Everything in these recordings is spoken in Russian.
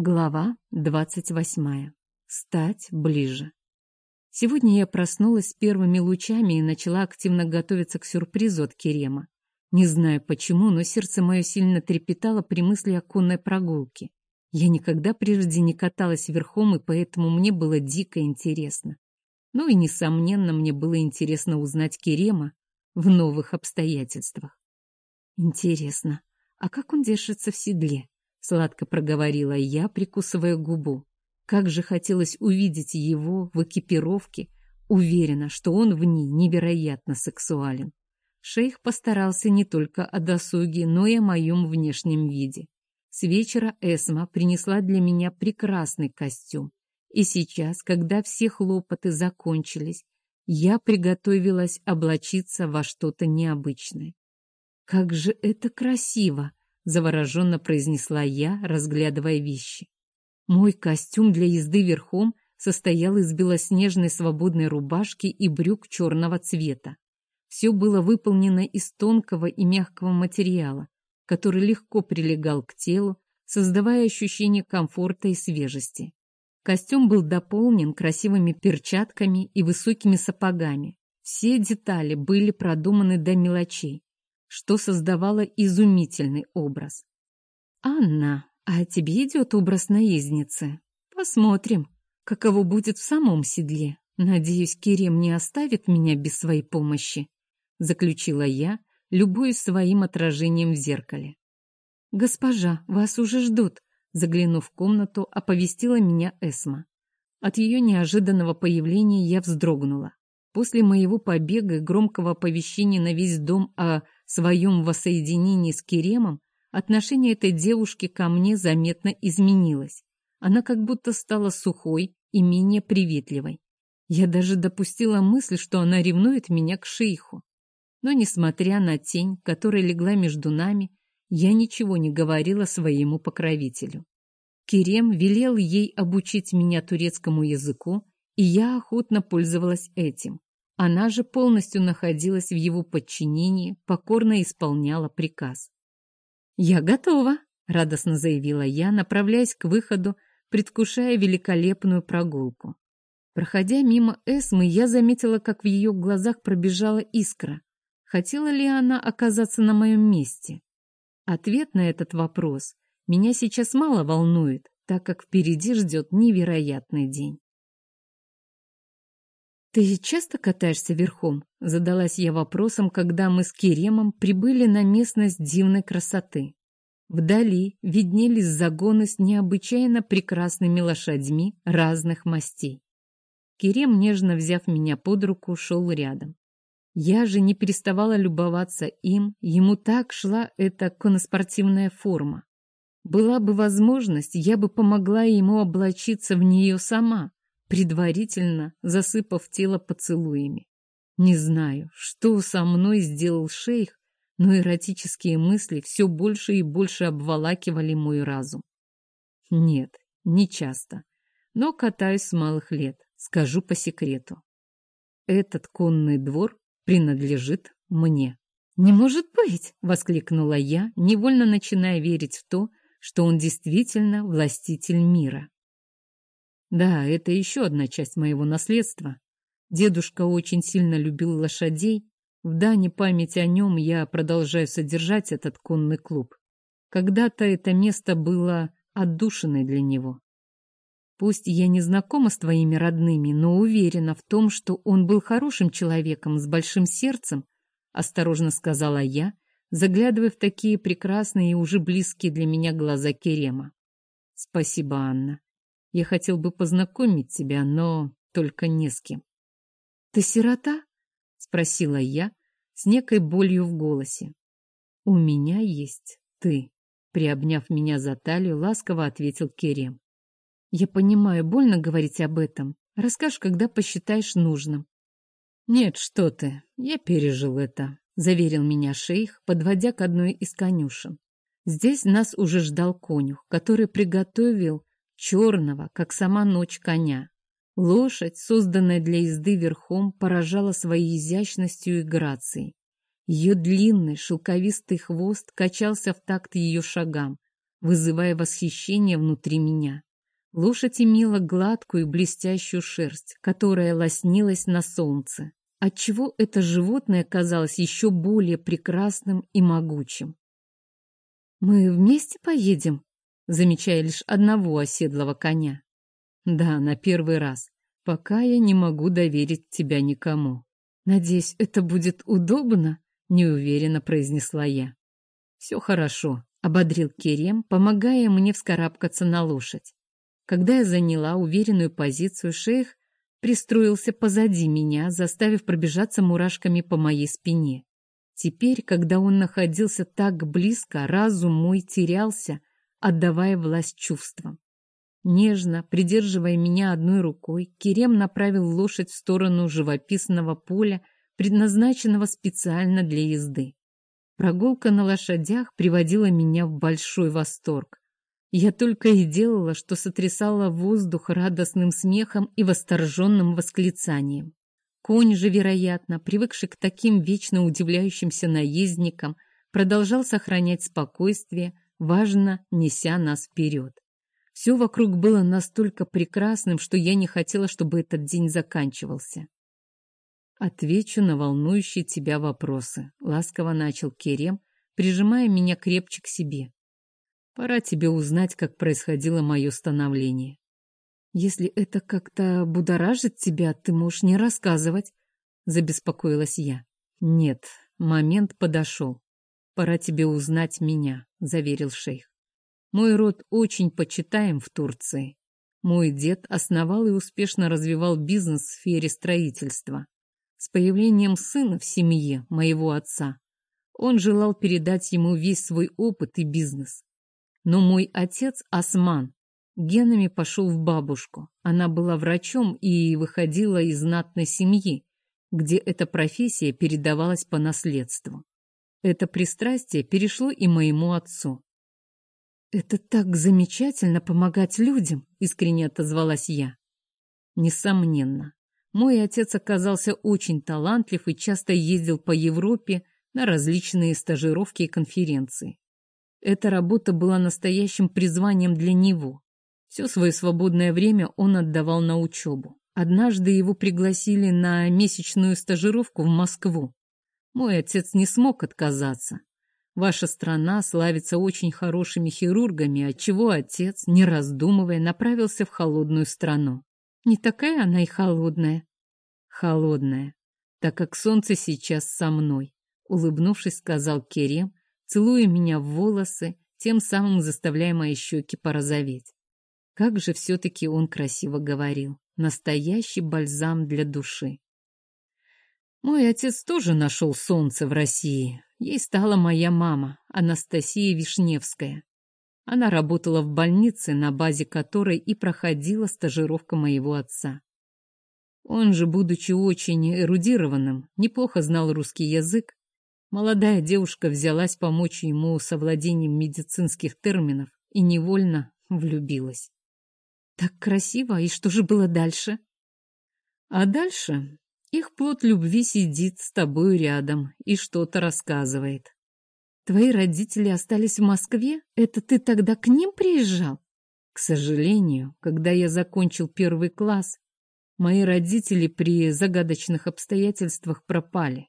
Глава двадцать восьмая. Стать ближе. Сегодня я проснулась с первыми лучами и начала активно готовиться к сюрпризу от Керема. Не знаю почему, но сердце мое сильно трепетало при мысли о конной прогулке. Я никогда прежде не каталась верхом, и поэтому мне было дико интересно. Ну и, несомненно, мне было интересно узнать Керема в новых обстоятельствах. Интересно, а как он держится в седле? Сладко проговорила я, прикусывая губу. Как же хотелось увидеть его в экипировке, уверена, что он в ней невероятно сексуален. Шейх постарался не только о досуге, но и о моем внешнем виде. С вечера Эсма принесла для меня прекрасный костюм. И сейчас, когда все хлопоты закончились, я приготовилась облачиться во что-то необычное. Как же это красиво! Завороженно произнесла я, разглядывая вещи. Мой костюм для езды верхом состоял из белоснежной свободной рубашки и брюк черного цвета. Все было выполнено из тонкого и мягкого материала, который легко прилегал к телу, создавая ощущение комфорта и свежести. Костюм был дополнен красивыми перчатками и высокими сапогами. Все детали были продуманы до мелочей что создавало изумительный образ. «Анна, а тебе идет образ наездницы? Посмотрим, каково будет в самом седле. Надеюсь, Керем не оставит меня без своей помощи», — заключила я, любуясь своим отражением в зеркале. «Госпожа, вас уже ждут», — заглянув в комнату, оповестила меня Эсма. От ее неожиданного появления я вздрогнула. После моего побега и громкого оповещения на весь дом о своем воссоединении с Керемом отношение этой девушки ко мне заметно изменилось. Она как будто стала сухой и менее приветливой. Я даже допустила мысль, что она ревнует меня к шейху. Но, несмотря на тень, которая легла между нами, я ничего не говорила своему покровителю. Керем велел ей обучить меня турецкому языку, и я охотно пользовалась этим. Она же полностью находилась в его подчинении, покорно исполняла приказ. «Я готова», — радостно заявила я, направляясь к выходу, предвкушая великолепную прогулку. Проходя мимо Эсмы, я заметила, как в ее глазах пробежала искра. Хотела ли она оказаться на моем месте? Ответ на этот вопрос меня сейчас мало волнует, так как впереди ждет невероятный день. «Ты часто катаешься верхом?» — задалась я вопросом, когда мы с Керемом прибыли на местность дивной красоты. Вдали виднелись загоны с необычайно прекрасными лошадьми разных мастей. Керем, нежно взяв меня под руку, шел рядом. Я же не переставала любоваться им, ему так шла эта коноспортивная форма. Была бы возможность, я бы помогла ему облачиться в нее сама, предварительно засыпав тело поцелуями. Не знаю, что со мной сделал шейх, но эротические мысли все больше и больше обволакивали мой разум. Нет, не часто, но катаюсь с малых лет, скажу по секрету. Этот конный двор принадлежит мне. «Не может быть!» — воскликнула я, невольно начиная верить в то, что он действительно властитель мира. Да, это еще одна часть моего наследства. Дедушка очень сильно любил лошадей. В дане памяти о нем я продолжаю содержать этот конный клуб. Когда-то это место было отдушиной для него. Пусть я не знакома с твоими родными, но уверена в том, что он был хорошим человеком с большим сердцем, осторожно сказала я, заглядывая в такие прекрасные и уже близкие для меня глаза Керема. Спасибо, Анна. Я хотел бы познакомить тебя, но только не с кем. — Ты сирота? — спросила я с некой болью в голосе. — У меня есть ты, — приобняв меня за талию, ласково ответил Керем. — Я понимаю, больно говорить об этом. Расскажешь, когда посчитаешь нужным. — Нет, что ты, я пережил это, — заверил меня шейх, подводя к одной из конюшен. Здесь нас уже ждал конюх, который приготовил черного, как сама ночь коня. Лошадь, созданная для езды верхом, поражала своей изящностью и грацией. Ее длинный шелковистый хвост качался в такт ее шагам, вызывая восхищение внутри меня. Лошадь имела гладкую блестящую шерсть, которая лоснилась на солнце, отчего это животное казалось еще более прекрасным и могучим. «Мы вместе поедем?» Замечая лишь одного оседлого коня. «Да, на первый раз, пока я не могу доверить тебя никому. Надеюсь, это будет удобно?» неуверенно произнесла я. «Все хорошо», — ободрил Керем, помогая мне вскарабкаться на лошадь. Когда я заняла уверенную позицию, шейх пристроился позади меня, заставив пробежаться мурашками по моей спине. Теперь, когда он находился так близко, разум мой терялся, отдавая власть чувствам. Нежно, придерживая меня одной рукой, Керем направил лошадь в сторону живописного поля, предназначенного специально для езды. Прогулка на лошадях приводила меня в большой восторг. Я только и делала, что сотрясала воздух радостным смехом и восторженным восклицанием. Конь же, вероятно, привыкший к таким вечно удивляющимся наездникам, продолжал сохранять спокойствие, важно неся нас вперед. Все вокруг было настолько прекрасным, что я не хотела, чтобы этот день заканчивался. «Отвечу на волнующие тебя вопросы», — ласково начал Керем, прижимая меня крепче к себе. «Пора тебе узнать, как происходило мое становление». «Если это как-то будоражит тебя, ты можешь не рассказывать», — забеспокоилась я. «Нет, момент подошел. Пора тебе узнать меня», — заверил шейх. «Мой род очень почитаем в Турции. Мой дед основал и успешно развивал бизнес в сфере строительства. С появлением сына в семье моего отца он желал передать ему весь свой опыт и бизнес. Но мой отец Осман генами пошел в бабушку. Она была врачом и выходила из знатной семьи, где эта профессия передавалась по наследству. Это пристрастие перешло и моему отцу. «Это так замечательно помогать людям!» — искренне отозвалась я. Несомненно. Мой отец оказался очень талантлив и часто ездил по Европе на различные стажировки и конференции. Эта работа была настоящим призванием для него. Все свое свободное время он отдавал на учебу. Однажды его пригласили на месячную стажировку в Москву. Мой отец не смог отказаться. Ваша страна славится очень хорошими хирургами, отчего отец, не раздумывая, направился в холодную страну. Не такая она и холодная. Холодная, так как солнце сейчас со мной, улыбнувшись, сказал Керем, целуя меня в волосы, тем самым заставляя мои щеки порозоветь. Как же все-таки он красиво говорил. Настоящий бальзам для души. Мой отец тоже нашел солнце в России. Ей стала моя мама, Анастасия Вишневская. Она работала в больнице, на базе которой и проходила стажировка моего отца. Он же, будучи очень эрудированным, неплохо знал русский язык. Молодая девушка взялась помочь ему с овладением медицинских терминов и невольно влюбилась. Так красиво, и что же было дальше? А дальше их плод любви сидит с тобой рядом и что-то рассказывает. Твои родители остались в Москве? Это ты тогда к ним приезжал? К сожалению, когда я закончил первый класс, мои родители при загадочных обстоятельствах пропали.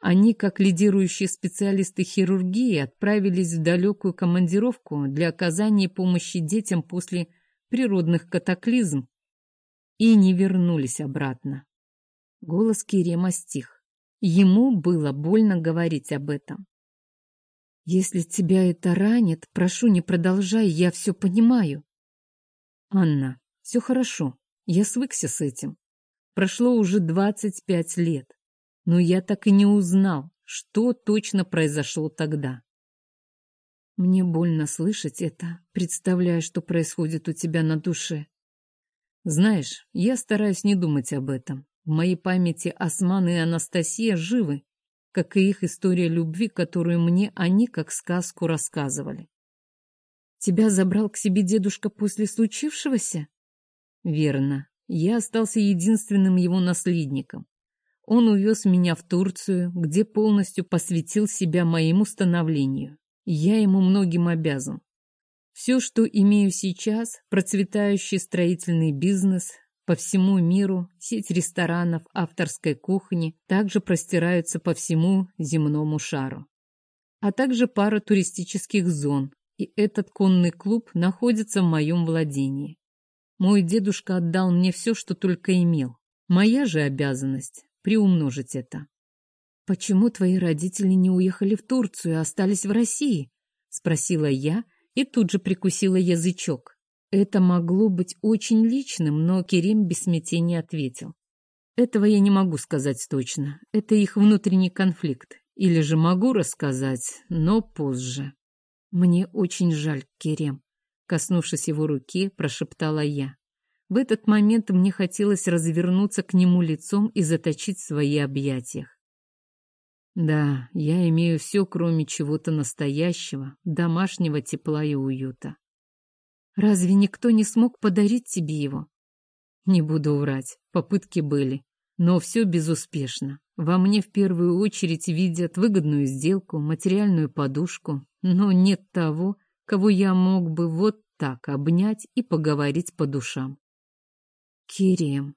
Они, как лидирующие специалисты хирургии, отправились в далекую командировку для оказания помощи детям после природных катаклизм и не вернулись обратно. Голос Кирема стих. Ему было больно говорить об этом. Если тебя это ранит, прошу, не продолжай, я все понимаю. Анна, все хорошо, я свыкся с этим. Прошло уже двадцать пять лет, но я так и не узнал, что точно произошло тогда. Мне больно слышать это, представляя, что происходит у тебя на душе. Знаешь, я стараюсь не думать об этом. В моей памяти Осман и Анастасия живы, как и их история любви, которую мне они как сказку рассказывали. Тебя забрал к себе дедушка после случившегося? Верно. Я остался единственным его наследником. Он увез меня в Турцию, где полностью посвятил себя моему становлению. Я ему многим обязан. Все, что имею сейчас, процветающий строительный бизнес, по всему миру сеть ресторанов авторской кухни также простираются по всему земному шару. А также пара туристических зон, и этот конный клуб находится в моем владении. Мой дедушка отдал мне все, что только имел. Моя же обязанность – приумножить это. «Почему твои родители не уехали в Турцию, а остались в России?» – спросила я и тут же прикусила язычок. Это могло быть очень личным, но Керим без смятения ответил. Этого я не могу сказать точно. Это их внутренний конфликт. Или же могу рассказать, но позже. Мне очень жаль, Керем. Коснувшись его руки, прошептала я. В этот момент мне хотелось развернуться к нему лицом и заточить в свои объятиях. Да, я имею все, кроме чего-то настоящего, домашнего тепла и уюта. Разве никто не смог подарить тебе его? Не буду врать, попытки были, но все безуспешно. Во мне в первую очередь видят выгодную сделку, материальную подушку, но нет того, кого я мог бы вот так обнять и поговорить по душам. Кирем.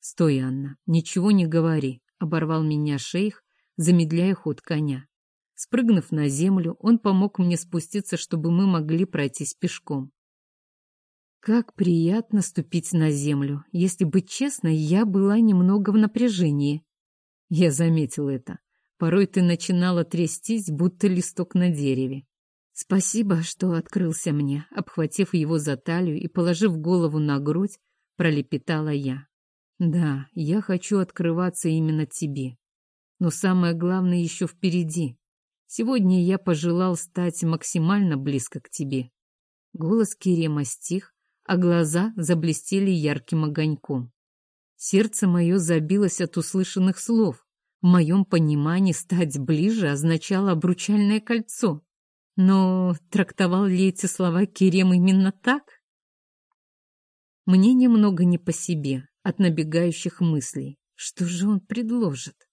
Стой, Анна, ничего не говори, оборвал меня шейх, замедляя ход коня. Спрыгнув на землю, он помог мне спуститься, чтобы мы могли пройтись пешком. Как приятно ступить на землю. Если быть честной, я была немного в напряжении. Я заметил это. Порой ты начинала трястись, будто листок на дереве. Спасибо, что открылся мне, обхватив его за талию и положив голову на грудь, пролепетала я. Да, я хочу открываться именно тебе. Но самое главное еще впереди. Сегодня я пожелал стать максимально близко к тебе. Голос Кирема стих, а глаза заблестели ярким огоньком. Сердце мое забилось от услышанных слов. В моем понимании стать ближе означало обручальное кольцо. Но трактовал ли эти слова Керем именно так? Мне немного не по себе от набегающих мыслей. Что же он предложит?